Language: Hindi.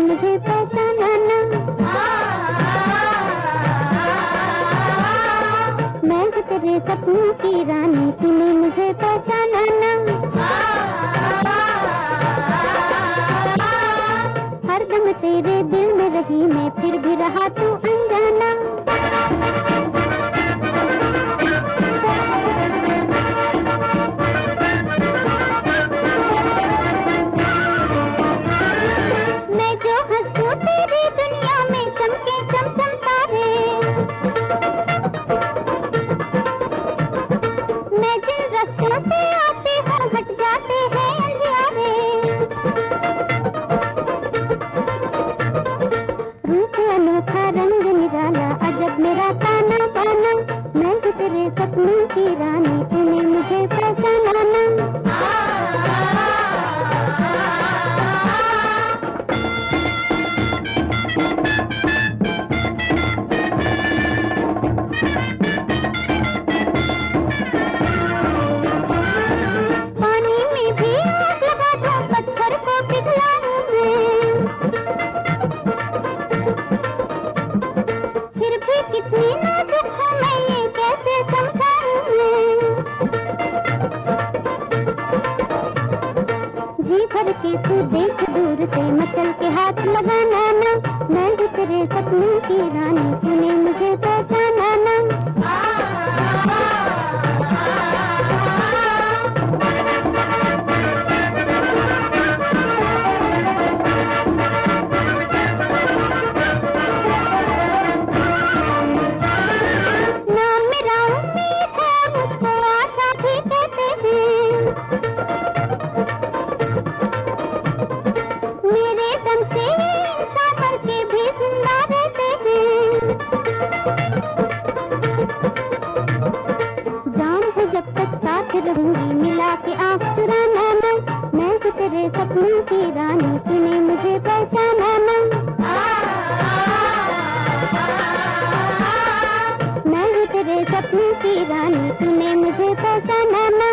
मुझे पहचाना ना। मैं हूँ तेरे सपनों की रानी, तूने मुझे पहचाना ना। हरदम तेरे दिल में रही, मैं फिर भी रहा तू अनजाना। अजब के तू देख, दूर से मचल के हाथ लगाना ना। मैं तेरे सपनों की रानी के आँख चुराना ना मैं। तो तेरे सपनों की रानी, तूने मुझे पहचाना ना। मैं हूँ तेरे सपनों की रानी, तूने मुझे पहचाना ना।